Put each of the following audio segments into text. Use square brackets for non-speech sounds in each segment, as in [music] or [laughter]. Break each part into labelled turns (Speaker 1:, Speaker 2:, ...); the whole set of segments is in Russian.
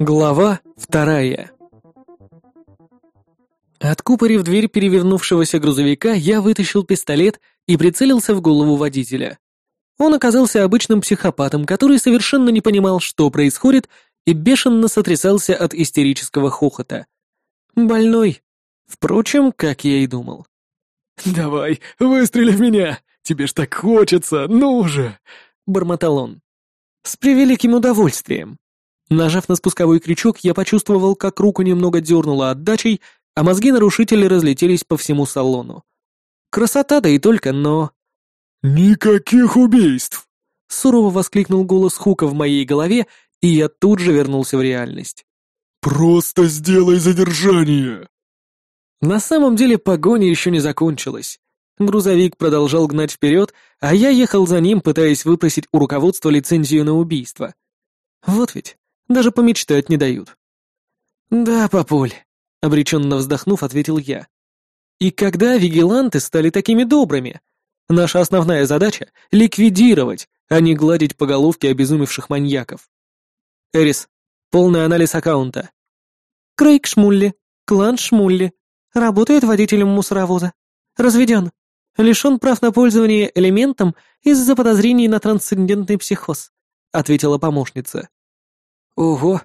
Speaker 1: Глава вторая Откупорив дверь перевернувшегося грузовика, я вытащил пистолет и прицелился в голову водителя. Он оказался обычным психопатом, который совершенно не понимал, что происходит, и бешено сотрясался от истерического хохота. Больной. Впрочем, как я и думал.
Speaker 2: «Давай, выстрели в меня! Тебе ж так хочется, ну же!» — бормотал он.
Speaker 1: «С превеликим удовольствием». Нажав на спусковой крючок, я почувствовал, как руку немного дернуло отдачей, а мозги нарушителя разлетелись по всему салону. Красота, да и только, но...
Speaker 2: «Никаких убийств!»
Speaker 1: — сурово воскликнул голос Хука в моей голове, и я тут же вернулся в реальность.
Speaker 2: «Просто сделай задержание!»
Speaker 1: На самом деле погоня еще не закончилась. Грузовик продолжал гнать вперед, а я ехал за ним, пытаясь выпросить у руководства лицензию на убийство. Вот ведь, даже помечтать не дают. «Да, папуль», — обреченно вздохнув, ответил я. «И когда вигиланты стали такими добрыми? Наша основная задача — ликвидировать, а не гладить по головке обезумевших маньяков. Эрис, полный анализ аккаунта. Крейг Шмулли, клан Шмулли, работает водителем мусоровоза. Разведен. Лишен прав на пользование элементом из-за подозрений на трансцендентный психоз», — ответила помощница. «Ого,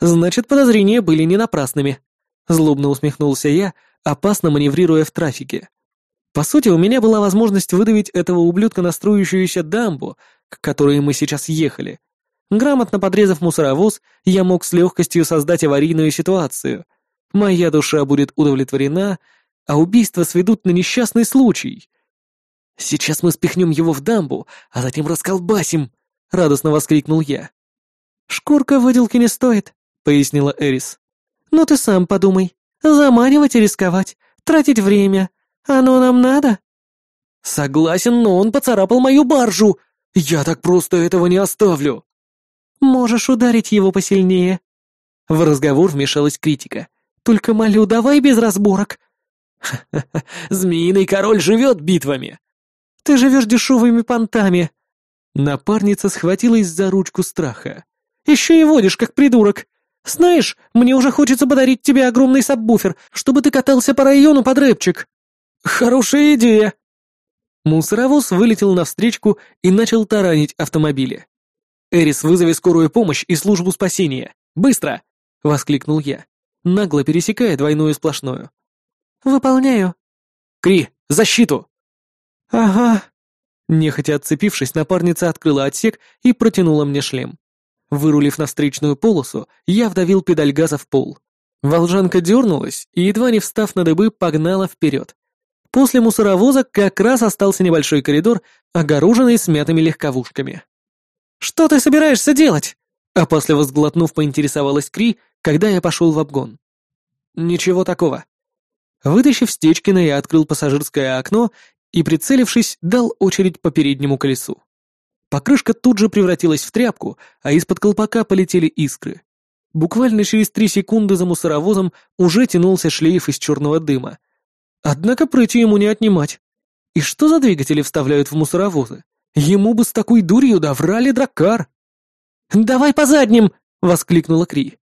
Speaker 1: значит, подозрения были не напрасными», — злобно усмехнулся я, опасно маневрируя в трафике. По сути, у меня была возможность выдавить этого ублюдка на строящуюся дамбу, к которой мы сейчас ехали. Грамотно подрезав мусоровоз, я мог с легкостью создать аварийную ситуацию. Моя душа будет удовлетворена, а убийства сведут на несчастный случай. «Сейчас мы спихнем его в дамбу, а затем расколбасим!» — радостно воскликнул я. «Шкурка выделки не стоит», — пояснила Эрис. «Но ты сам подумай. Заманивать и рисковать, тратить время. Оно нам надо?» «Согласен, но он поцарапал мою баржу. Я так просто этого не оставлю». «Можешь ударить его посильнее». В разговор вмешалась критика. «Только молю, давай без разборок». «Ха-ха-ха, змеиный король живет битвами». «Ты живешь дешевыми понтами». Напарница схватилась за ручку страха. «Еще и водишь, как придурок. Знаешь, мне уже хочется подарить тебе огромный сабвуфер, чтобы ты катался по району под рэпчик». «Хорошая идея». Мусоровоз вылетел навстречку и начал таранить автомобили. «Эрис, вызови скорую помощь и службу спасения! Быстро!» — воскликнул я, нагло пересекая двойную сплошную. «Выполняю». «Кри, защиту!» «Ага». Нехотя отцепившись, напарница открыла отсек и протянула мне шлем. Вырулив на встречную полосу, я вдавил педаль газа в пол. Волжанка дернулась и, едва не встав на дыбы, погнала вперед. После мусоровоза как раз остался небольшой коридор, огороженный смятыми легковушками. «Что ты собираешься делать?» Опасливо сглотнув, поинтересовалась Кри, когда я пошел в обгон. «Ничего такого». Вытащив Стечкина, я открыл пассажирское окно и, прицелившись, дал очередь по переднему колесу. Покрышка тут же превратилась в тряпку, а из-под колпака полетели искры. Буквально через три секунды за мусоровозом уже тянулся шлейф из черного дыма. Однако пройти ему не отнимать. И что за двигатели вставляют в мусоровозы? Ему бы с такой дурью доврали дракар. «Давай по задним!» — воскликнула Кри.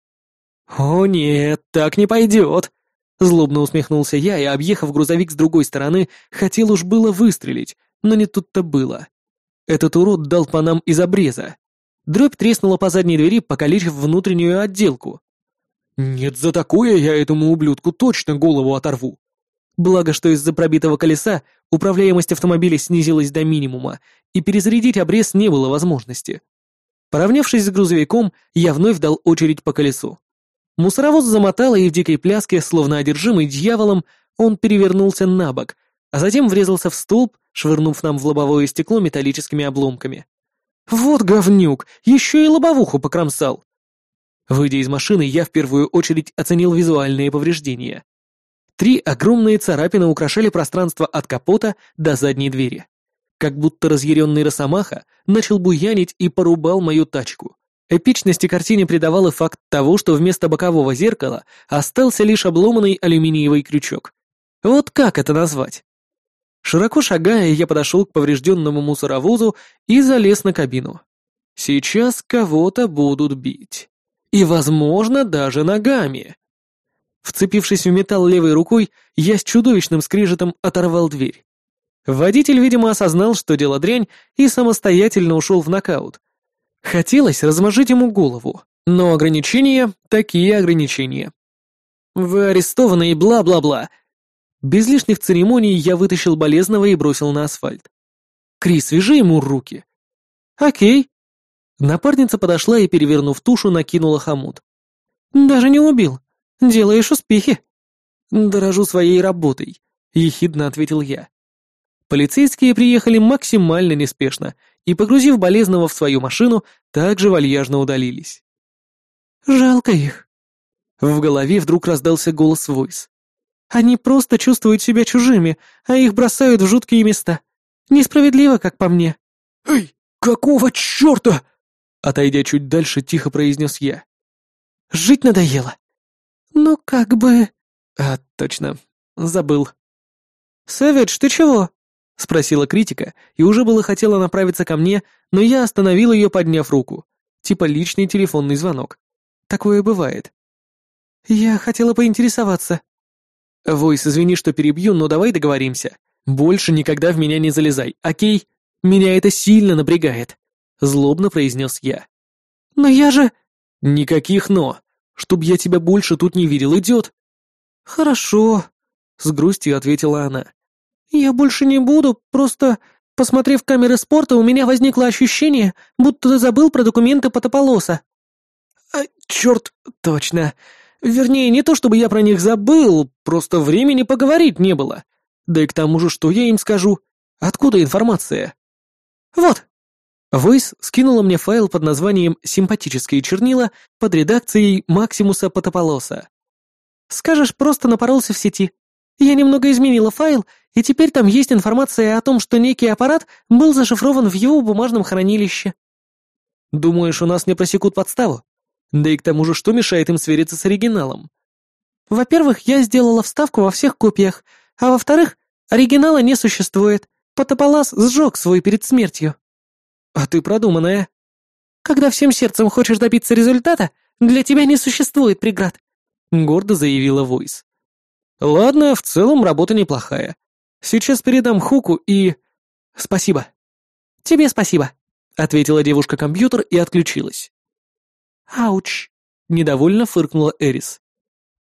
Speaker 1: «О нет, так не пойдет!» Злобно усмехнулся я и, объехав грузовик с другой стороны, хотел уж было выстрелить, но не тут-то было. Этот урод дал по нам из обреза. Дробь треснула по задней двери, покалечив внутреннюю отделку. Нет, за такое я этому ублюдку точно голову оторву. Благо, что из-за пробитого колеса управляемость автомобиля снизилась до минимума, и перезарядить обрез не было возможности. Поравнявшись с грузовиком, я вновь дал очередь по колесу. Мусоровоз замотало, и в дикой пляске, словно одержимый дьяволом, он перевернулся на бок, а затем врезался в столб, швырнув нам в лобовое стекло металлическими обломками. «Вот говнюк! Еще и лобовуху покромсал!» Выйдя из машины, я в первую очередь оценил визуальные повреждения. Три огромные царапины украшали пространство от капота до задней двери. Как будто разъяренный росомаха начал буянить и порубал мою тачку. Эпичности картине придавал и факт того, что вместо бокового зеркала остался лишь обломанный алюминиевый крючок. Вот как это назвать? Широко шагая, я подошел к поврежденному мусоровозу и залез на кабину. Сейчас кого-то будут бить. И, возможно, даже ногами. Вцепившись в металл левой рукой, я с чудовищным скрежетом оторвал дверь. Водитель, видимо, осознал, что дело дрянь, и самостоятельно ушел в нокаут. Хотелось размажить ему голову, но ограничения — такие ограничения. Вы арестованы и бла-бла-бла. Без лишних церемоний я вытащил болезного и бросил на асфальт. Крис, свяжи ему руки. Окей. Напарница подошла и, перевернув тушу, накинула хомут. Даже не убил. Делаешь успехи. Дорожу своей работой, ехидно ответил я. Полицейские приехали максимально неспешно и, погрузив болезного в свою машину, также вальяжно удалились. «Жалко их». В голове вдруг раздался голос Войс. «Они просто чувствуют себя чужими, а их бросают в жуткие места. Несправедливо, как по мне».
Speaker 2: «Эй, какого черта?»
Speaker 1: Отойдя чуть дальше, тихо произнес я. «Жить надоело». «Ну, как бы...» «А, точно, забыл». «Сэвидж, ты чего?» — спросила критика, и уже было хотела направиться ко мне, но я остановил ее, подняв руку. Типа личный телефонный звонок. Такое бывает. «Я хотела поинтересоваться». «Войс, извини, что перебью, но давай договоримся. Больше никогда в меня не залезай, окей? Меня это сильно напрягает», — злобно произнес я. «Но я же...» «Никаких «но». Чтоб я тебя больше тут не видел, идет?» «Хорошо», — с грустью ответила она. «Я больше не буду, просто, посмотрев камеры спорта, у меня возникло ощущение, будто ты забыл про документы Потополоса». А, «Черт, точно. Вернее, не то чтобы я про них забыл, просто времени поговорить не было. Да и к тому же, что я им скажу? Откуда информация?» «Вот». Войс скинула мне файл под названием «Симпатические чернила» под редакцией Максимуса Потополоса. «Скажешь, просто напоролся в сети. Я немного изменила файл, и теперь там есть информация о том, что некий аппарат был зашифрован в его бумажном хранилище. Думаешь, у нас не просекут подставу? Да и к тому же, что мешает им свериться с оригиналом? Во-первых, я сделала вставку во всех копиях, а во-вторых, оригинала не существует. Потополас сжег свой перед смертью. А ты продуманная. Когда всем сердцем хочешь добиться результата, для тебя не существует преград, гордо заявила Войс. Ладно, в целом работа неплохая. Сейчас передам Хуку и... Спасибо. Тебе спасибо, ответила девушка компьютер и отключилась. Ауч, недовольно фыркнула Эрис.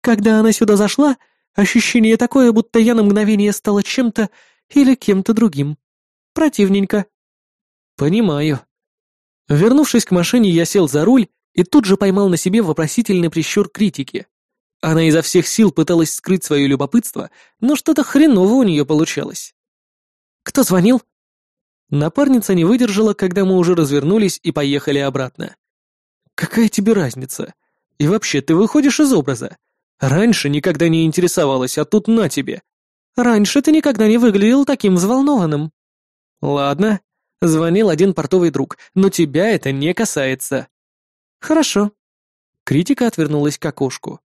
Speaker 1: Когда она сюда зашла, ощущение такое, будто я на мгновение стала чем-то или кем-то другим. Противненько. Понимаю. Вернувшись к машине, я сел за руль и тут же поймал на себе вопросительный прищур критики. Она изо всех сил пыталась скрыть свое любопытство, но что-то хреново у нее получалось. «Кто звонил?» Напарница не выдержала, когда мы уже развернулись и поехали обратно. «Какая тебе разница? И вообще, ты выходишь из образа. Раньше никогда не интересовалась, а тут на тебе. Раньше ты никогда не выглядел таким взволнованным». «Ладно», — звонил один портовый друг, «но тебя это не касается». «Хорошо». Критика отвернулась к окошку.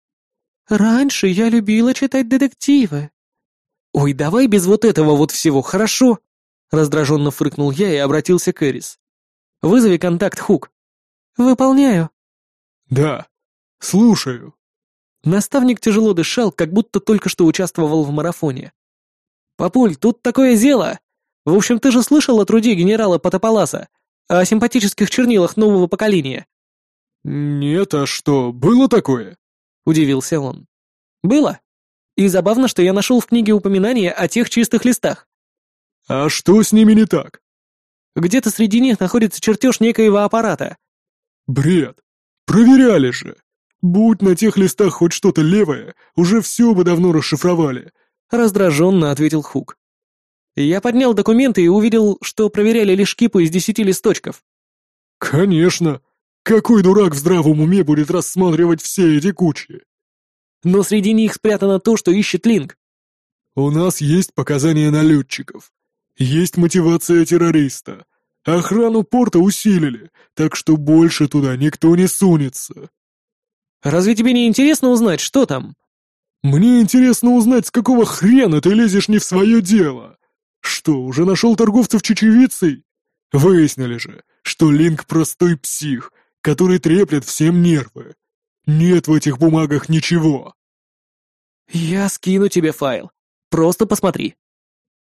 Speaker 1: Раньше я любила читать детективы. Ой, давай без вот этого вот всего, хорошо? Раздраженно фыркнул я и обратился к Эрис. Вызови контакт Хук. Выполняю.
Speaker 2: Да, слушаю.
Speaker 1: Наставник тяжело дышал, как будто только что участвовал в марафоне. «Папуль, тут такое дело! В общем, ты же слышал о труде генерала Потополаса, о симпатических чернилах нового поколения?»
Speaker 2: «Нет, а что, было такое?» — удивился он. «Было. И забавно, что я нашел в книге упоминание о тех чистых листах». «А что с ними не так?»
Speaker 1: «Где-то среди них находится чертеж некоего аппарата».
Speaker 2: «Бред. Проверяли же. Будь на тех листах хоть что-то левое, уже все бы давно расшифровали», — раздраженно ответил Хук.
Speaker 1: «Я поднял документы и увидел, что проверяли лишь кипы из десяти листочков».
Speaker 2: «Конечно. Какой дурак в здравом уме будет рассматривать все эти кучи?
Speaker 1: Но среди них спрятано то, что ищет Линк.
Speaker 2: У нас есть показания налетчиков. Есть мотивация террориста. Охрану порта усилили, так что больше туда никто не сунется.
Speaker 1: Разве тебе не интересно узнать, что там?
Speaker 2: Мне интересно узнать, с какого хрена ты лезешь не в свое дело. Что, уже нашел торговцев чечевицей? Выяснили же, что Линк простой псих, который треплет всем нервы. Нет в этих бумагах ничего.
Speaker 1: Я скину тебе файл. Просто посмотри.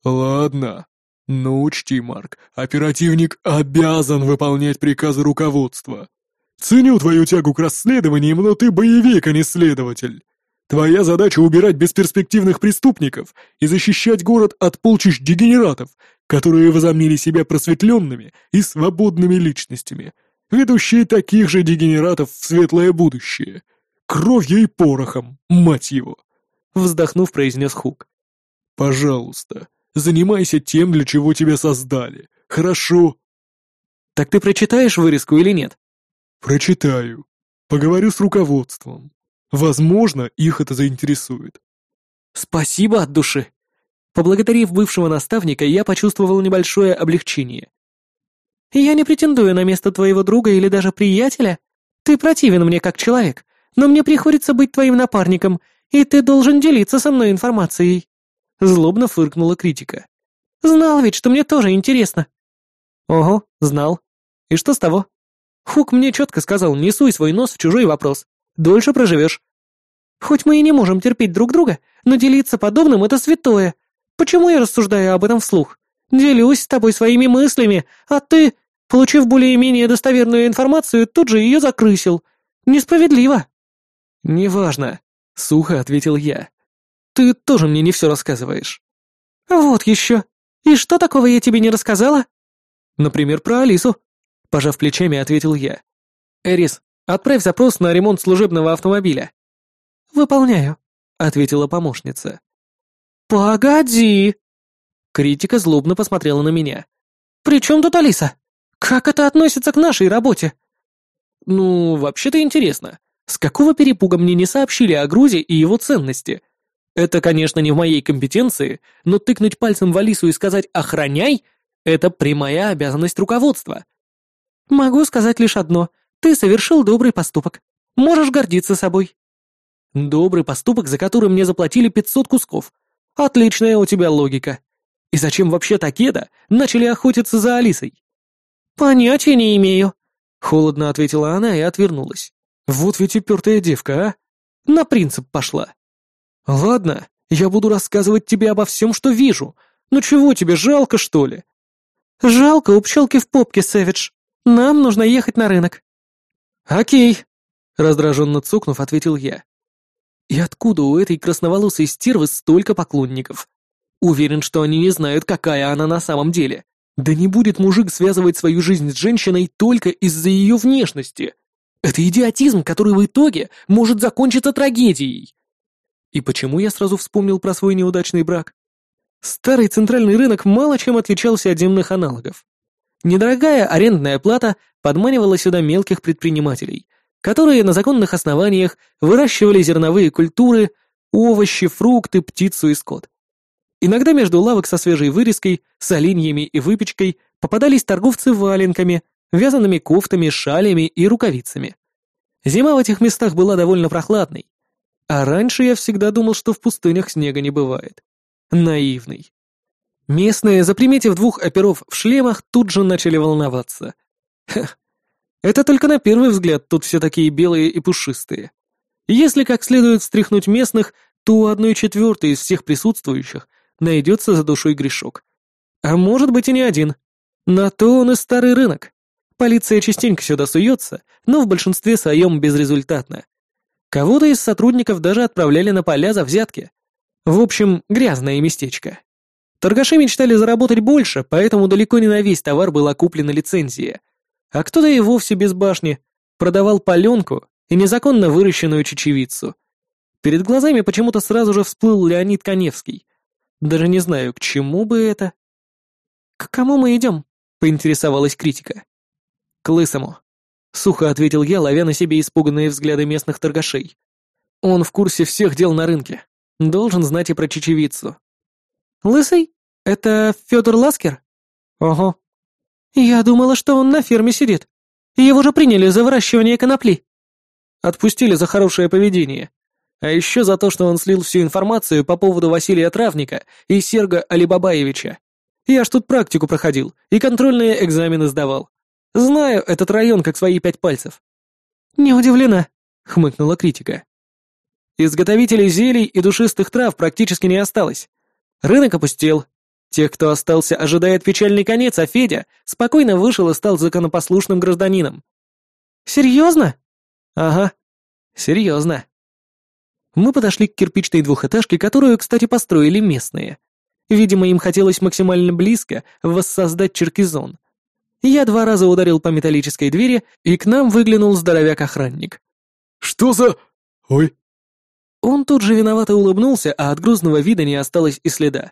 Speaker 2: Ладно. Но учти, Марк, оперативник обязан выполнять приказы руководства. Ценю твою тягу к расследованиям, но ты боевик, а не следователь. Твоя задача убирать бесперспективных преступников и защищать город от полчищ дегенератов, которые возомнили себя просветленными и свободными личностями, ведущие таких же дегенератов в светлое будущее. Кровью и порохом, мать его!» Вздохнув, произнес Хук. «Пожалуйста, занимайся тем, для чего тебя создали, хорошо?»
Speaker 1: «Так ты прочитаешь вырезку или нет?»
Speaker 2: «Прочитаю. Поговорю с руководством. Возможно, их это заинтересует».
Speaker 1: «Спасибо от души!» Поблагодарив бывшего наставника, я почувствовал небольшое облегчение. «Я не претендую на место твоего друга или даже приятеля. Ты противен мне как человек, но мне приходится быть твоим напарником, и ты должен делиться со мной информацией». Злобно фыркнула критика. «Знал ведь, что мне тоже интересно». «Ого, знал. И что с того?» Хук мне четко сказал, не суй свой нос в чужой вопрос. Дольше проживешь. Хоть мы и не можем терпеть друг друга, но делиться подобным — это святое. Почему я рассуждаю об этом вслух? Делюсь с тобой своими мыслями, а ты, получив более-менее достоверную информацию, тут же ее закрысил. Несправедливо». «Неважно», — сухо ответил я. «Ты тоже мне не все рассказываешь». «Вот еще. И что такого я тебе не рассказала?» «Например, про Алису», — пожав плечами, ответил я. «Эрис, отправь запрос на ремонт служебного автомобиля». «Выполняю», — ответила помощница. «Погоди!» Критика злобно посмотрела на меня. «При чем тут Алиса? Как это относится к нашей работе?» «Ну, вообще-то интересно. С какого перепуга мне не сообщили о грузе и его ценности? Это, конечно, не в моей компетенции, но тыкнуть пальцем в Алису и сказать «охраняй» — это прямая обязанность руководства. Могу сказать лишь одно. Ты совершил добрый поступок. Можешь гордиться собой. Добрый поступок, за который мне заплатили 500 кусков. Отличная у тебя логика. И зачем вообще Такеда начали охотиться за Алисой? Понятия не имею. Холодно ответила она и отвернулась. Вот ведь упертая девка, а? На принцип пошла. Ладно, я буду рассказывать тебе обо всем, что вижу. Ну чего тебе, жалко, что ли? Жалко у пчелки в попке, Сэвидж. Нам нужно ехать на рынок». «Окей», — раздраженно цукнув, ответил я. «И откуда у этой красноволосой стервы столько поклонников? Уверен, что они не знают, какая она на самом деле. Да не будет мужик связывать свою жизнь с женщиной только из-за ее внешности. Это идиотизм, который в итоге может закончиться трагедией». И почему я сразу вспомнил про свой неудачный брак? Старый центральный рынок мало чем отличался от земных аналогов. Недорогая арендная плата подманивала сюда мелких предпринимателей, которые на законных основаниях выращивали зерновые культуры, овощи, фрукты, птицу и скот. Иногда между лавок со свежей вырезкой, соленьями и выпечкой попадались торговцы валенками, вязаными кофтами, шалями и рукавицами. Зима в этих местах была довольно прохладной. А раньше я всегда думал, что в пустынях снега не бывает. Наивный. Местные, заприметив двух оперов в шлемах, тут же начали волноваться. Ха, это только на первый взгляд тут все такие белые и пушистые. Если как следует встряхнуть местных, то у одной четвертой из всех присутствующих найдется за душой грешок. А может быть и не один. На то он и старый рынок. Полиция частенько сюда суется, но в большинстве своем безрезультатно. Кого-то из сотрудников даже отправляли на поля за взятки. В общем, грязное местечко. Торгаши мечтали заработать больше, поэтому далеко не на весь товар была куплена лицензия. А кто-то и вовсе без башни продавал паленку и незаконно выращенную чечевицу. Перед глазами почему-то сразу же всплыл Леонид Коневский. Даже не знаю, к чему бы это. «К кому мы идем?» — поинтересовалась критика. «К лысому», — сухо ответил я, ловя на себе испуганные взгляды местных торгашей. «Он в курсе всех дел на рынке. Должен знать и про чечевицу. «Лысый? Это Федор Ласкер?» «Ого». «Я думала, что он на ферме сидит. Его же приняли за выращивание конопли». Отпустили за хорошее поведение. А еще за то, что он слил всю информацию по поводу Василия Травника и Серга Алибабаевича. Я ж тут практику проходил и контрольные экзамены сдавал. Знаю этот район как свои пять пальцев. Не удивлена. хмыкнула критика. Изготовителей зелий и душистых трав практически не осталось. Рынок опустел. Тех, кто остался, ожидает печальный конец, а Федя спокойно вышел и стал законопослушным гражданином. Серьезно? Ага, серьезно. Мы подошли к кирпичной двухэтажке, которую, кстати, построили местные. Видимо, им хотелось максимально близко воссоздать Черкизон. Я два раза ударил по металлической двери, и к нам выглянул здоровяк-охранник.
Speaker 2: «Что за... Ой,
Speaker 1: он тут же виновато улыбнулся, а от грузного вида не осталось и следа.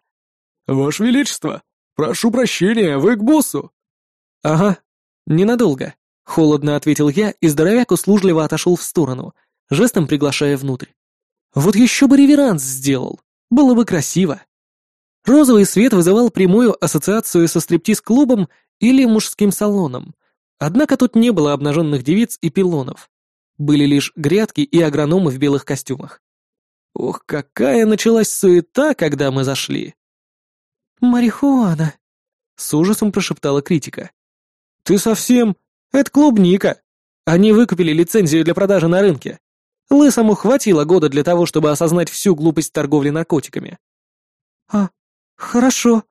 Speaker 2: «Ваше Величество, прошу прощения, вы к боссу?»
Speaker 1: «Ага, ненадолго», — холодно ответил я, и здоровяк услужливо отошел в сторону, жестом приглашая внутрь. «Вот еще бы реверанс сделал, было бы красиво». Розовый свет вызывал прямую ассоциацию со стриптиз-клубом или мужским салоном, однако тут не было обнаженных девиц и пилонов. Были лишь грядки и агрономы в белых костюмах. Ох, какая началась суета, когда мы зашли. «Марихуана», — с ужасом прошептала критика. «Ты совсем? Это клубника. Они выкупили лицензию для продажи на рынке. Лысому хватило года для того, чтобы осознать всю глупость торговли наркотиками». «А, хорошо».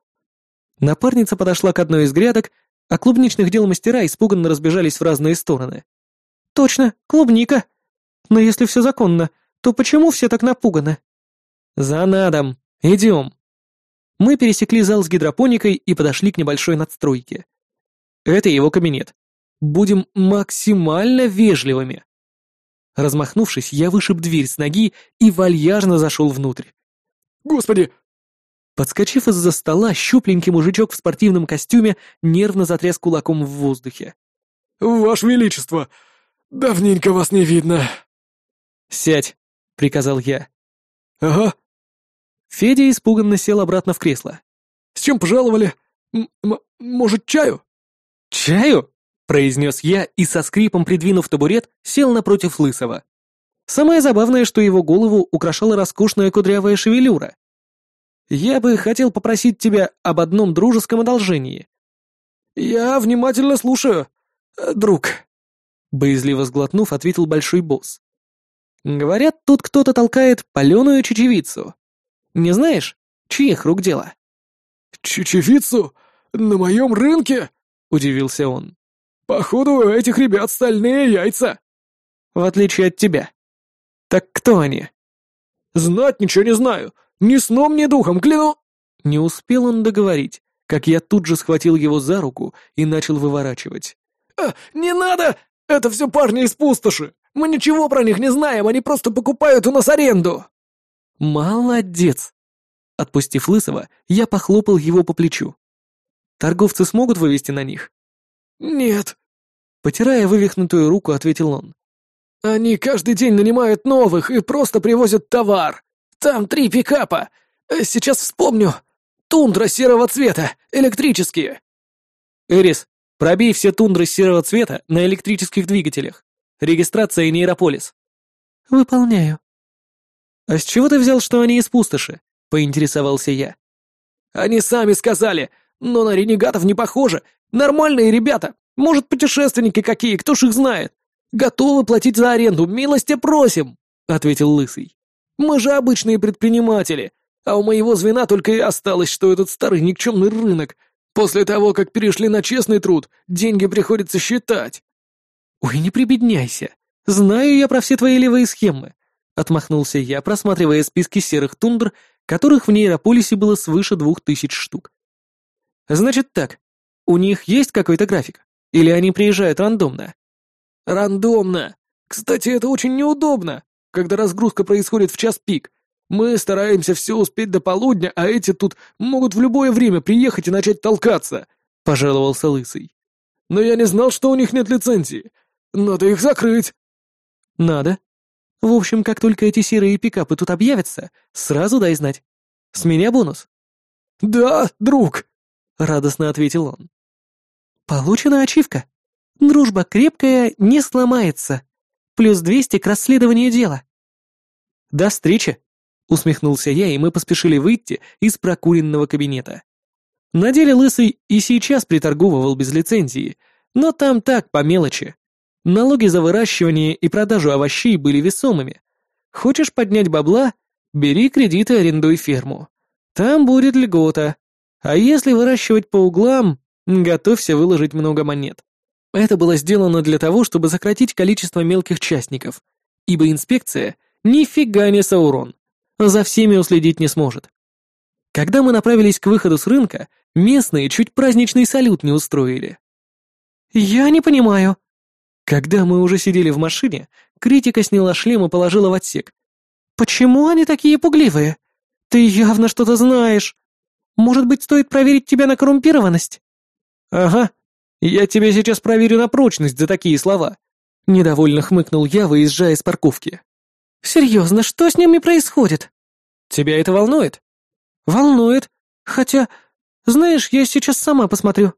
Speaker 1: Напарница подошла к одной из грядок, а клубничных дел мастера испуганно разбежались в разные стороны. «Точно, клубника. Но если все законно, то почему все так напуганы? За надом. Идем. Мы пересекли зал с гидропоникой и подошли к небольшой надстройке. Это его кабинет. Будем максимально вежливыми. Размахнувшись, я вышиб дверь с ноги и вальяжно зашел внутрь.
Speaker 2: «Господи!»
Speaker 1: Подскочив из-за стола, щупленький мужичок в спортивном костюме нервно затряс кулаком в воздухе.
Speaker 2: «Ваше Величество! Давненько вас не видно!»
Speaker 1: «Сядь!» — приказал я.
Speaker 2: «Ага».
Speaker 1: Федя испуганно сел обратно в кресло.
Speaker 2: «С чем пожаловали? М может, чаю?»
Speaker 1: «Чаю?» — произнес я и со скрипом придвинув табурет, сел напротив Лысого. Самое забавное, что его голову украшала роскошная кудрявая шевелюра. «Я бы хотел попросить тебя об одном дружеском одолжении».
Speaker 2: «Я внимательно слушаю, друг», —
Speaker 1: боязливо сглотнув, ответил большой босс. Говорят, тут кто-то толкает паленую чечевицу. Не знаешь, чьих рук дело?
Speaker 2: Чечевицу? На моем рынке? Удивился он. Походу, у этих ребят стальные яйца.
Speaker 1: В отличие от тебя. Так кто они?
Speaker 2: Знать ничего не знаю. Ни сном, ни духом, кляну.
Speaker 1: Не успел он договорить, как я тут же схватил его за руку и начал выворачивать.
Speaker 2: «А, «Не надо! Это все парни из пустоши! Мы ничего про них не знаем, они просто покупают у нас аренду!»
Speaker 1: «Молодец!» Отпустив Лысого, я похлопал его по плечу. «Торговцы смогут вывести на них?»
Speaker 2: «Нет», —
Speaker 1: потирая вывихнутую руку, ответил он.
Speaker 2: «Они каждый день нанимают новых и просто привозят товар. Там три пикапа. Э, сейчас вспомню. Тундра серого цвета, электрические».
Speaker 1: «Эрис, пробей все тундры серого цвета на электрических двигателях. Регистрация нейрополис». «Выполняю». «А с чего ты взял, что они из пустоши?» — поинтересовался я.
Speaker 2: «Они сами сказали, но на ренегатов не похоже. Нормальные ребята. Может, путешественники какие, кто ж их знает. Готовы платить за аренду, милости просим», — ответил Лысый. «Мы же обычные предприниматели, а у моего звена только и осталось, что этот старый никчемный рынок. После того, как перешли на честный труд, деньги приходится считать».
Speaker 1: «Ой, не прибедняйся. Знаю я про все твои левые схемы», — отмахнулся я, просматривая списки серых тундр, которых в нейрополисе было свыше двух тысяч штук. «Значит так, у них есть какой-то график? Или они приезжают рандомно?»
Speaker 2: «Рандомно. Кстати, это очень неудобно, когда разгрузка происходит в час пик. Мы стараемся все успеть до полудня, а эти тут могут в любое время приехать и начать толкаться», — пожаловался Лысый. «Но я не знал, что у них нет лицензии. Надо их закрыть.
Speaker 1: Надо. В общем, как только эти серые пикапы тут объявятся, сразу дай знать. С меня бонус.
Speaker 2: Да, друг, радостно ответил он.
Speaker 1: Получена ачивка. Дружба крепкая, не сломается. Плюс двести к расследованию дела. До встречи, усмехнулся я, и мы поспешили выйти из прокуренного кабинета. На деле Лысый и сейчас приторговывал без лицензии, но там так, по мелочи. Налоги за выращивание и продажу овощей были весомыми. Хочешь поднять бабла? Бери кредит и арендуй ферму. Там будет льгота. А если выращивать по углам, готовься выложить много монет. Это было сделано для того, чтобы сократить количество мелких частников, ибо инспекция нифига не Саурон. За всеми уследить не сможет. Когда мы направились к выходу с рынка, местные чуть праздничный салют не устроили. «Я не понимаю», когда мы уже сидели в машине, критика сняла шлем и положила в отсек. «Почему они такие пугливые? Ты явно что-то знаешь. Может быть, стоит проверить тебя на коррумпированность?»
Speaker 2: «Ага, я тебя сейчас проверю на прочность за такие слова», — недовольно хмыкнул я, выезжая из парковки.
Speaker 1: «Серьезно, что с ними происходит?»
Speaker 2: «Тебя это волнует?»
Speaker 1: «Волнует. Хотя, знаешь, я сейчас сама посмотрю».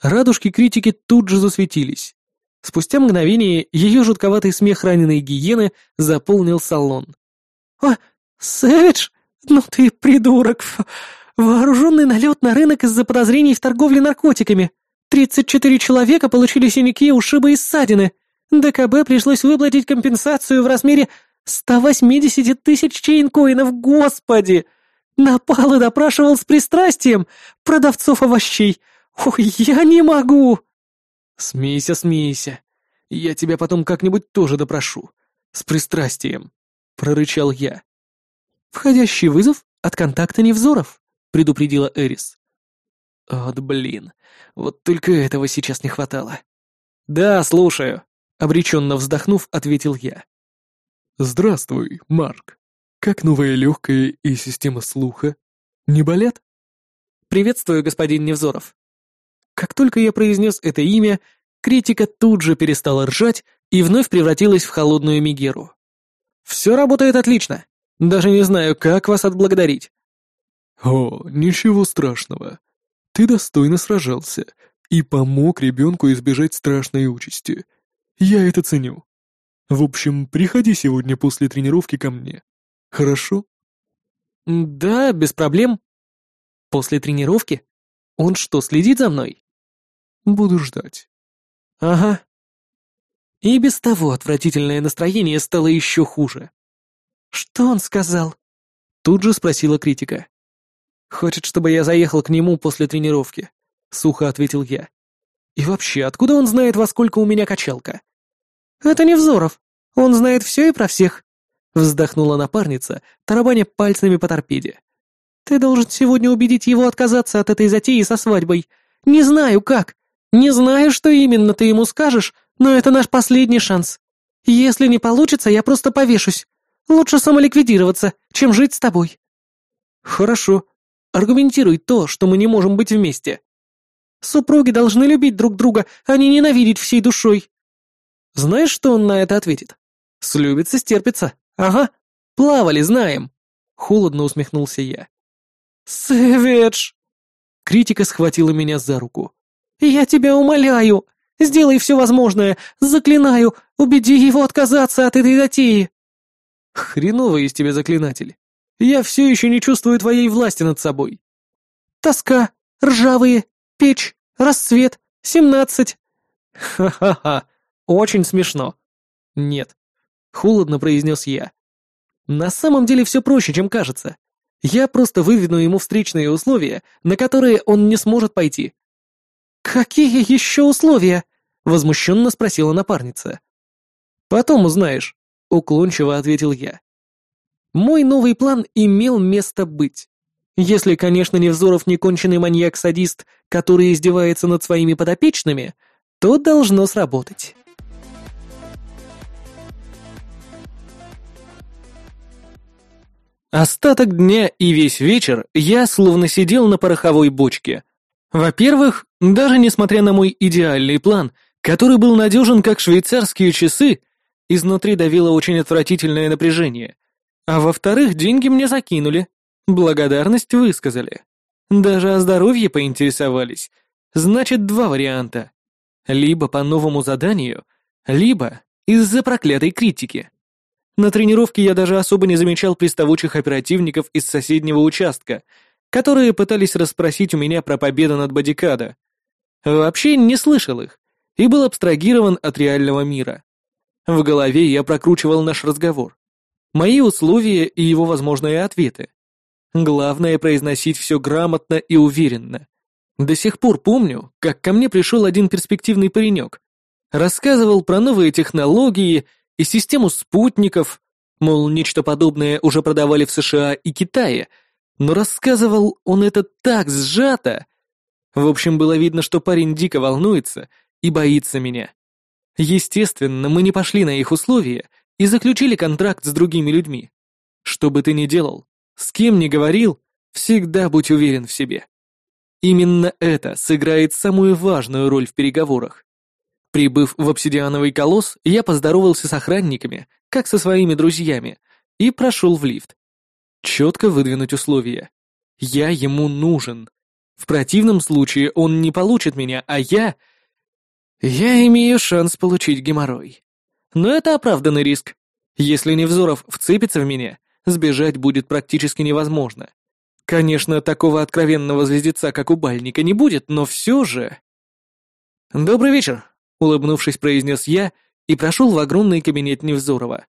Speaker 2: Радужки критики тут же засветились. Спустя мгновение ее жутковатый смех раненой гиены заполнил салон.
Speaker 1: «О, Сэвидж, ну ты придурок! Вооруженный налет на рынок из-за подозрений в торговле наркотиками. 34 человека получили синяки, ушибы и ссадины. ДКБ пришлось выплатить компенсацию в размере 180 тысяч чейнкоинов, господи! Напал и допрашивал с пристрастием продавцов овощей. Ой, я не могу!»
Speaker 2: «Смейся, смейся. Я тебя потом как-нибудь тоже допрошу. С пристрастием», — прорычал я.
Speaker 1: «Входящий вызов от контакта Невзоров», — предупредила Эрис.
Speaker 2: «Вот блин, вот только этого сейчас не хватало». «Да, слушаю», — обреченно вздохнув, ответил я. «Здравствуй, Марк. Как новая легкая и система слуха? Не болят?»
Speaker 1: «Приветствую, господин Невзоров. Как только я произнес это имя, критика тут же перестала ржать и вновь превратилась в холодную Мигеру. «Все работает отлично. Даже не знаю, как вас отблагодарить».
Speaker 2: «О, ничего страшного. Ты достойно сражался и помог ребенку избежать страшной участи. Я это ценю. В общем, приходи сегодня после тренировки ко мне. Хорошо?»
Speaker 1: «Да, без проблем. После тренировки? Он что, следит за мной?»
Speaker 2: Буду ждать.
Speaker 1: Ага. И без того отвратительное настроение стало еще хуже. Что он сказал? Тут же спросила критика. Хочет, чтобы я заехал к нему после тренировки, сухо ответил я. И вообще, откуда он знает, во сколько у меня качалка? Это не Взоров. Он знает все и про всех. Вздохнула напарница, тарабаня пальцами по торпеде. Ты должен сегодня убедить его отказаться от этой затеи со свадьбой. Не знаю как, не знаю, что именно ты ему скажешь, но это наш последний шанс. Если не получится, я просто повешусь. Лучше самоликвидироваться, чем жить с тобой». «Хорошо. Аргументируй то, что мы не можем быть вместе. Супруги должны любить друг друга, а не ненавидеть всей душой». Знаешь, что он на это ответит? «Слюбится, стерпится. Ага. Плавали, знаем». Холодно усмехнулся я. «Сэвидж!» Критика схватила меня за руку. «Я тебя умоляю! Сделай все возможное! Заклинаю! Убеди его отказаться от этой затеи!» «Хреновый из тебя заклинатель! Я все еще не чувствую твоей власти над собой!» «Тоска! Ржавые! Печь! Рассвет! Семнадцать!» «Ха-ха-ха! Очень смешно!» «Нет!» — холодно произнес я. «На самом деле все проще, чем кажется. Я просто выведу ему встречные условия, на которые он не сможет пойти. «Какие еще условия?» — возмущенно спросила напарница. «Потом узнаешь», — уклончиво ответил я. Мой новый план имел место быть. Если, конечно, Невзоров не конченый маньяк-садист, который издевается над своими подопечными, то должно сработать. Остаток дня и весь вечер я словно сидел на пороховой бочке. Во-первых, даже несмотря на мой идеальный план, который был надежен как швейцарские часы, изнутри давило очень отвратительное напряжение. А во-вторых, деньги мне закинули, благодарность высказали. Даже о здоровье поинтересовались. Значит, два варианта. Либо по новому заданию, либо из-за проклятой критики. На тренировке я даже особо не замечал приставучих оперативников из соседнего участка, которые пытались расспросить у меня про победу над Бодикадо. Вообще не слышал их. и был абстрагирован от реального мира. В голове я прокручивал наш разговор. Мои условия и его возможные ответы. Главное произносить все грамотно и уверенно. До сих пор помню, как ко мне пришел один перспективный паренек. Рассказывал про новые технологии и систему спутников, мол, нечто подобное уже продавали в США и Китае, но рассказывал он это так сжато. В общем, было видно, что парень дико волнуется и боится меня. Естественно, мы не пошли на их условия и заключили контракт с другими людьми. Что бы ты ни делал, с кем ни говорил, всегда будь уверен в себе. Именно это сыграет самую важную роль в переговорах. Прибыв в обсидиановый колосс, я поздоровался с охранниками, как со своими друзьями, и прошел в лифт. Четко выдвинуть условия. Я ему нужен. В противном случае он не получит меня, а я... Я имею шанс получить геморрой. Но это оправданный риск. Если Невзоров вцепится в меня, сбежать будет практически невозможно. Конечно, такого откровенного звездеца, как у Бальника, не будет, но все же... «Добрый вечер», — улыбнувшись, произнес я и прошел в огромный кабинет Невзорова.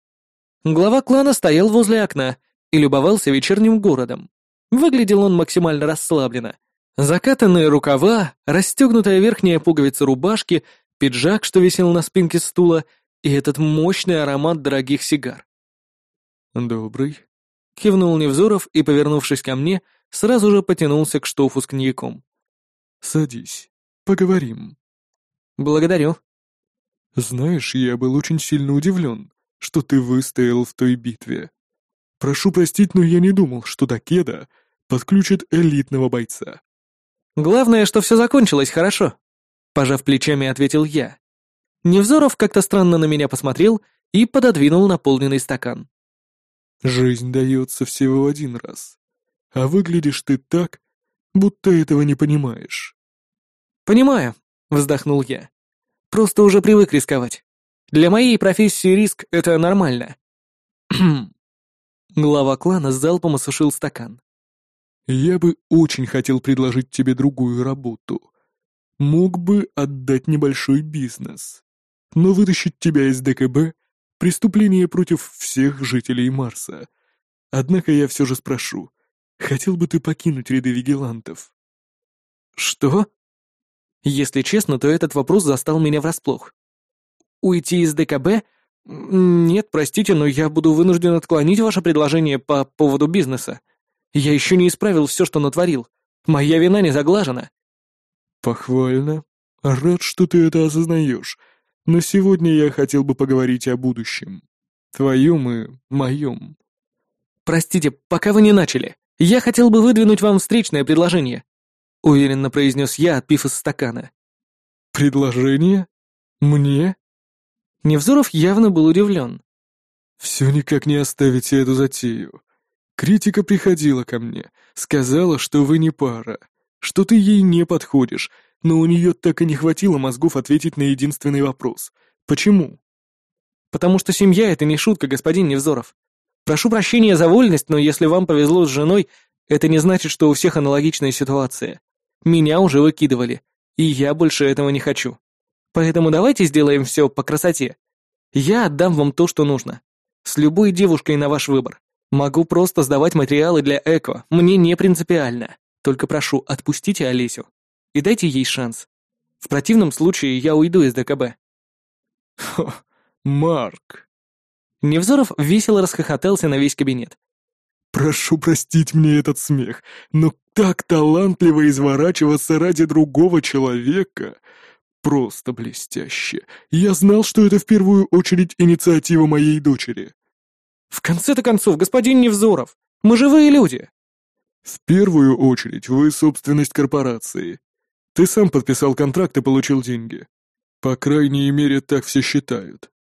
Speaker 1: Глава клана стоял возле окна и любовался вечерним городом. Выглядел он максимально расслабленно. Закатанные рукава, расстегнутая верхняя пуговица рубашки, пиджак, что висел на спинке стула, и этот мощный аромат дорогих сигар.
Speaker 2: «Добрый»,
Speaker 1: Кивнул Невзоров и, повернувшись ко мне, сразу же потянулся к штофу с коньяком.
Speaker 2: «Садись, поговорим».
Speaker 1: «Благодарю».
Speaker 2: «Знаешь, я был очень сильно удивлен, что ты выстоял в той битве. Прошу простить, но я не думал, что Дакеда подключит элитного бойца».
Speaker 1: «Главное, что все закончилось хорошо», — пожав плечами, ответил я. Невзоров как-то странно на меня посмотрел и пододвинул наполненный стакан.
Speaker 2: Жизнь дается всего один раз. А выглядишь ты так, будто этого не понимаешь.
Speaker 1: «Понимаю», — вздохнул я. «Просто уже привык рисковать. Для моей профессии риск — это нормально». [clears throat] Глава клана с залпом осушил стакан.
Speaker 2: «Я бы очень хотел предложить тебе другую работу. Мог бы отдать небольшой бизнес. Но вытащить тебя из ДКБ Преступление против всех жителей Марса. Однако я все же спрошу, хотел бы ты покинуть ряды вигилантов?»
Speaker 1: «Что?» Если честно, то этот вопрос застал меня врасплох. «Уйти из ДКБ? Нет, простите, но я буду вынужден отклонить ваше предложение по поводу бизнеса. Я еще не исправил все, что натворил. Моя вина не заглажена».
Speaker 2: «Похвально. Рад, что ты это осознаешь. Но сегодня я хотел бы поговорить о будущем. Твоем и моем.
Speaker 1: «Простите, пока вы не начали. Я хотел бы выдвинуть вам встречное предложение», — уверенно произнес я, отпив из стакана.
Speaker 2: «Предложение? Мне?»
Speaker 1: Невзоров явно был удивлен.
Speaker 2: «Все никак не оставите эту затею. Критика приходила ко мне, сказала, что вы не пара, что ты ей не подходишь, но у нее так и не хватило мозгов ответить на единственный вопрос. Почему?
Speaker 1: Потому что семья — это не шутка, господин Невзоров. Прошу прощения за вольность, но если вам повезло с женой, это не значит, что у всех аналогичная ситуация. Меня уже выкидывали, и я больше этого не хочу. Поэтому давайте сделаем все по красоте. Я отдам вам то, что нужно. С любой девушкой на ваш выбор. Могу просто сдавать материалы для эко, мне не принципиально. Только прошу, отпустите Олесю и дайте ей шанс. В противном случае я уйду из ДКБ».
Speaker 2: «Хо, Марк!»
Speaker 1: Невзоров весело расхохотался на весь кабинет.
Speaker 2: «Прошу простить мне этот смех, но так талантливо изворачиваться ради другого человека...» Просто блестяще. Я знал, что это в первую очередь инициатива моей дочери.
Speaker 1: В конце-то концов, господин Невзоров, мы живые люди.
Speaker 2: В первую очередь вы собственность корпорации. Ты сам подписал контракт и получил деньги. По крайней мере, так все считают.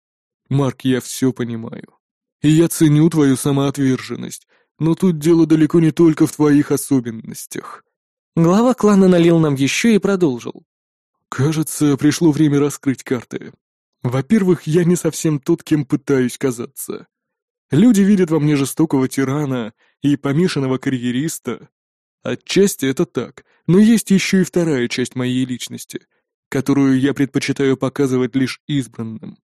Speaker 2: Марк, я все понимаю. И я ценю твою самоотверженность, но тут дело далеко не только в твоих особенностях.
Speaker 1: Глава клана налил нам еще и продолжил.
Speaker 2: Кажется, пришло время раскрыть карты. Во-первых, я не совсем тот, кем пытаюсь казаться. Люди видят во мне жестокого тирана и помешанного карьериста, Отчасти это так, но есть еще и вторая часть моей личности. которую я предпочитаю показывать лишь избранным.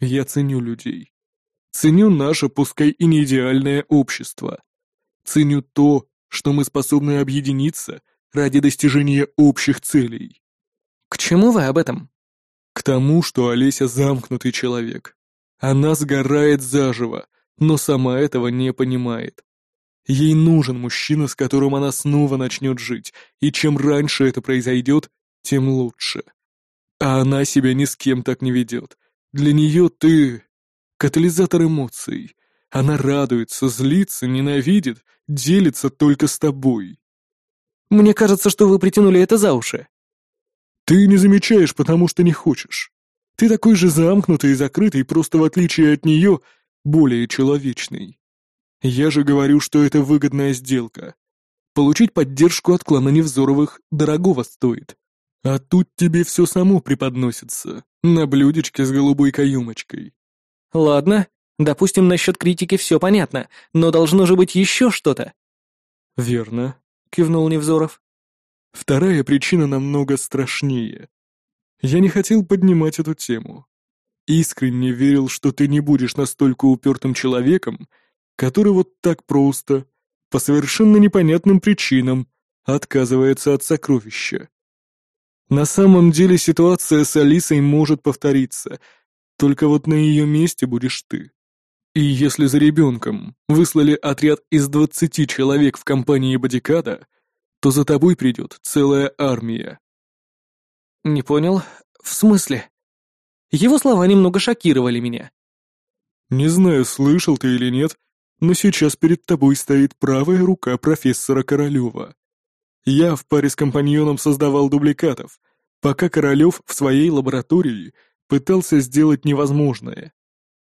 Speaker 2: Я ценю людей. Ценю наше, пускай и не идеальное общество. Ценю то, что мы способны объединиться ради достижения общих целей.
Speaker 1: К чему вы об этом?
Speaker 2: К тому, что Олеся замкнутый человек. Она сгорает заживо, но сама этого не понимает. Ей нужен мужчина, с которым она снова начнет жить, и чем раньше это произойдет, тем лучше. А она себя ни с кем так не ведет. Для нее ты — катализатор эмоций. Она радуется, злится, ненавидит, делится только с тобой.
Speaker 1: Мне кажется, что вы притянули это за уши.
Speaker 2: Ты не замечаешь, потому что не хочешь. Ты такой же замкнутый и закрытый, просто в отличие от нее, более человечный. Я же говорю, что это выгодная сделка. Получить поддержку от клана Невзоровых дорогого стоит. А тут тебе все само преподносится, на блюдечке с голубой каюмочкой.
Speaker 1: Ладно, допустим, насчет критики все понятно, но должно же быть еще что-то.
Speaker 2: Верно, кивнул Невзоров. Вторая причина намного страшнее. Я не хотел поднимать эту тему. Искренне верил, что ты не будешь настолько упертым человеком, который вот так просто, по совершенно непонятным причинам, отказывается от сокровища. На самом деле ситуация с Алисой может повториться, только вот на ее месте будешь ты. И если за ребенком выслали отряд из двадцати человек в компании Бодикада, то за тобой придет целая армия.
Speaker 1: Не понял. В смысле? Его слова немного шокировали меня.
Speaker 2: Не знаю, слышал ты или нет, но сейчас перед тобой стоит правая рука профессора Королева. Я в паре с компаньоном создавал дубликатов, пока Королев в своей лаборатории пытался сделать невозможное.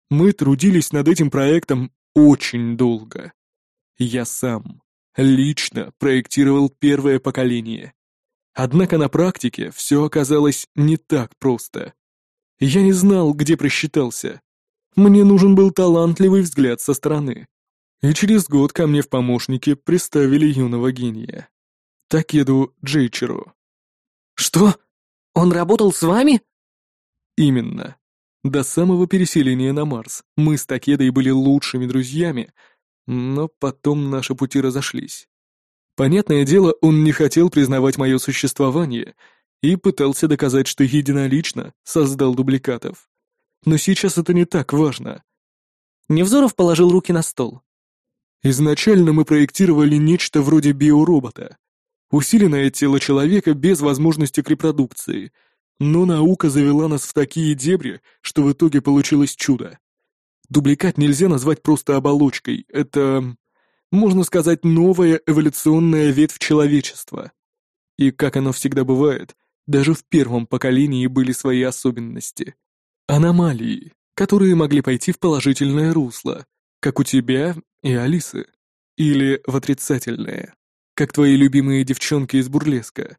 Speaker 2: Мы трудились над этим проектом очень долго. Я сам лично проектировал первое поколение. Однако на практике все оказалось не так просто. Я не знал, где просчитался. Мне нужен был талантливый взгляд со стороны. И через год ко мне в помощники приставили юного гения. Такеду Джейчеру.
Speaker 1: «Что? Он работал с вами?»
Speaker 2: «Именно. До самого переселения на Марс мы с Такедой были лучшими друзьями, но потом наши пути разошлись. Понятное дело, он не хотел признавать мое существование и пытался доказать, что единолично создал дубликатов. Но сейчас это не так важно.
Speaker 1: Невзоров положил руки на стол.
Speaker 2: Изначально мы проектировали нечто вроде биоробота. Усиленное тело человека без возможности к репродукции. Но наука завела нас в такие дебри, что в итоге получилось чудо. Дубликат нельзя назвать просто оболочкой. Это, можно сказать, новая эволюционная ветвь человечества. И как оно всегда бывает, даже в первом поколении были свои особенности. Аномалии, которые могли пойти в положительное русло, как у тебя и Алисы. Или в отрицательное, как твои любимые девчонки из бурлеска.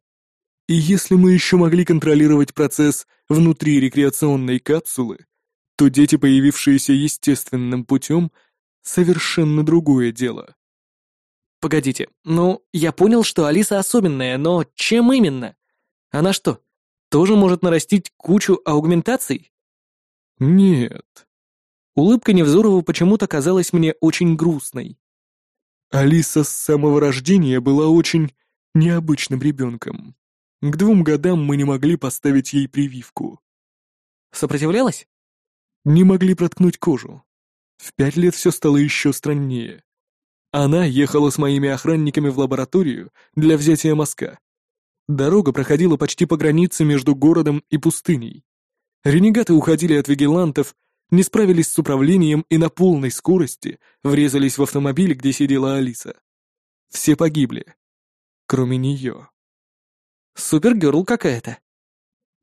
Speaker 2: И если мы еще могли контролировать процесс внутри рекреационной капсулы, то дети, появившиеся естественным путем, совершенно другое дело.
Speaker 1: Погодите, ну, я понял, что Алиса особенная, но чем именно? Она что, тоже может нарастить кучу аугментаций?
Speaker 2: Нет,
Speaker 1: Улыбка Невзорова почему-то казалась мне очень грустной.
Speaker 2: Алиса с самого рождения была очень необычным ребенком. К двум годам мы не могли поставить ей прививку.
Speaker 1: Сопротивлялась?
Speaker 2: Не могли проткнуть кожу. В пять лет все стало еще страннее. Она ехала с моими охранниками в лабораторию для взятия мазка. Дорога проходила почти по границе между городом и пустыней. Ренегаты уходили от вигилантов, не справились с управлением и на полной скорости врезались в автомобиль, где сидела Алиса. Все погибли. Кроме нее.
Speaker 1: Супергерл какая-то.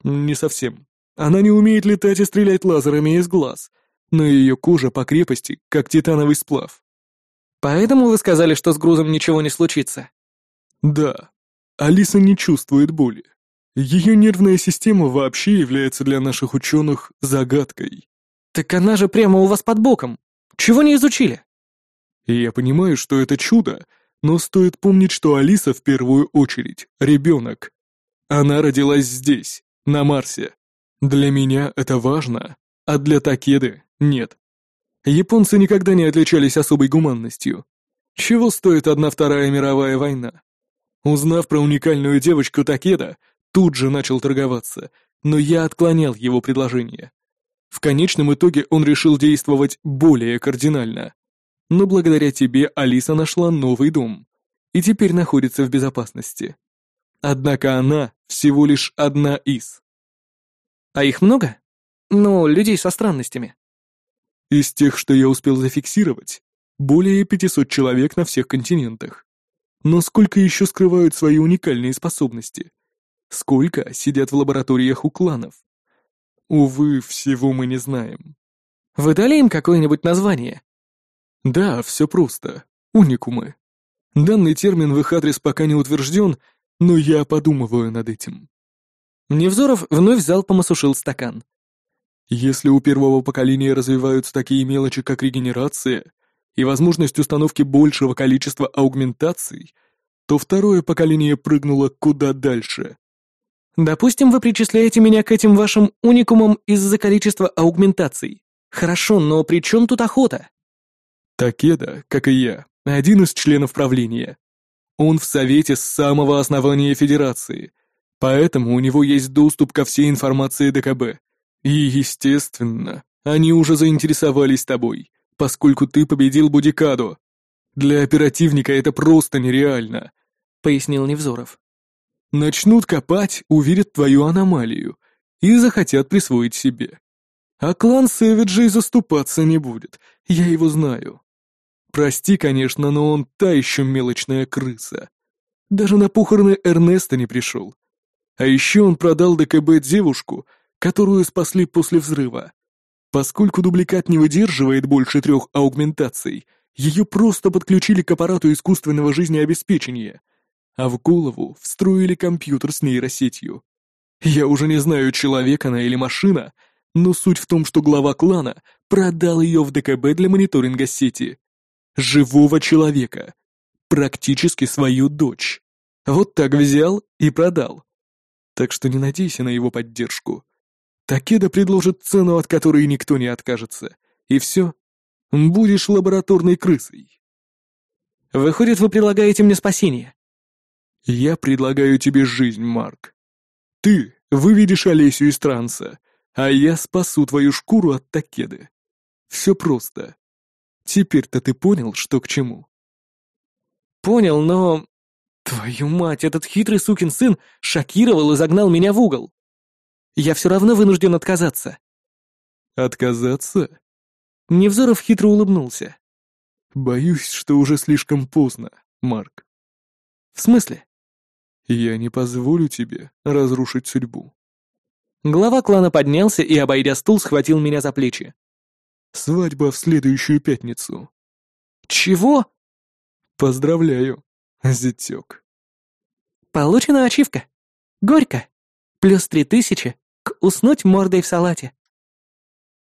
Speaker 2: Не совсем. Она не умеет летать и стрелять лазерами из глаз, но ее кожа по крепости, как титановый сплав.
Speaker 1: Поэтому вы сказали, что с грузом ничего не случится?
Speaker 2: Да. Алиса не чувствует боли. Ее нервная система вообще является для наших ученых загадкой.
Speaker 1: «Так она же прямо у вас под боком. Чего не изучили?»
Speaker 2: «Я понимаю, что это чудо, но стоит помнить, что Алиса в первую очередь ребенок. Она родилась здесь, на Марсе. Для меня это важно, а для Такеды нет. Японцы никогда не отличались особой гуманностью. Чего стоит одна Вторая мировая война? Узнав про уникальную девочку Такеда, тут же начал торговаться, но я отклонял его предложение. В конечном итоге он решил действовать более кардинально. Но благодаря тебе Алиса нашла новый дом и теперь находится в безопасности. Однако она всего лишь одна из.
Speaker 1: А их много? Ну, людей со странностями.
Speaker 2: Из тех, что я успел зафиксировать, более 500 человек на всех континентах. Но сколько еще скрывают свои уникальные способности? Сколько сидят в лабораториях у кланов? Увы, всего мы не знаем.
Speaker 1: Вы дали им какое-нибудь название?
Speaker 2: Да, все просто. Уникумы. Данный термин в их адрес пока не утвержден, но я подумываю над этим.
Speaker 1: Невзоров вновь залпом осушил стакан.
Speaker 2: Если у первого поколения развиваются такие мелочи, как регенерация и возможность установки большего количества аугментаций, то второе поколение прыгнуло куда дальше.
Speaker 1: Допустим, вы причисляете меня к этим вашим уникумам из-за количества аугментаций. Хорошо, но при чем тут охота?
Speaker 2: Такеда, как и я, один из членов правления. Он в Совете с самого основания Федерации, поэтому у него есть доступ ко всей информации ДКБ. И, естественно, они уже заинтересовались тобой, поскольку ты победил Будикадо. Для оперативника это просто нереально», — пояснил Невзоров. «Начнут копать, увидят твою аномалию и захотят присвоить себе. А клан Сэвиджей заступаться не будет, я его знаю. Прости, конечно, но он та еще мелочная крыса. Даже на похороны Эрнеста не пришел. А еще он продал ДКБ девушку, которую спасли после взрыва. Поскольку дубликат не выдерживает больше трех аугментаций, ее просто подключили к аппарату искусственного жизнеобеспечения, а в голову встроили компьютер с нейросетью. Я уже не знаю, человек она или машина, но суть в том, что глава клана продал ее в ДКБ для мониторинга сети живого человека, практически свою дочь. Вот так взял и продал. Так что не надейся на его поддержку. Такеда предложит цену, от которой никто не откажется. И все. Будешь лабораторной крысой.
Speaker 1: Выходит, вы предлагаете мне спасение?
Speaker 2: Я предлагаю тебе жизнь, Марк. Ты выведешь Олесю из транса, а я спасу твою шкуру от Такеды. Все просто. Теперь-то ты понял, что к чему?»
Speaker 1: «Понял, но... Твою мать, этот хитрый сукин сын шокировал и загнал меня в угол. Я все равно вынужден отказаться».
Speaker 2: «Отказаться?»
Speaker 1: Невзоров хитро улыбнулся.
Speaker 2: «Боюсь, что уже слишком поздно, Марк».
Speaker 1: «В смысле?»
Speaker 2: «Я не позволю тебе разрушить судьбу».
Speaker 1: Глава клана поднялся и, обойдя стул, схватил меня за плечи.
Speaker 2: Свадьба в следующую пятницу.
Speaker 1: Чего?
Speaker 2: Поздравляю, зятек.
Speaker 1: Получена ачивка. Горько. Плюс три тысячи к уснуть мордой в салате.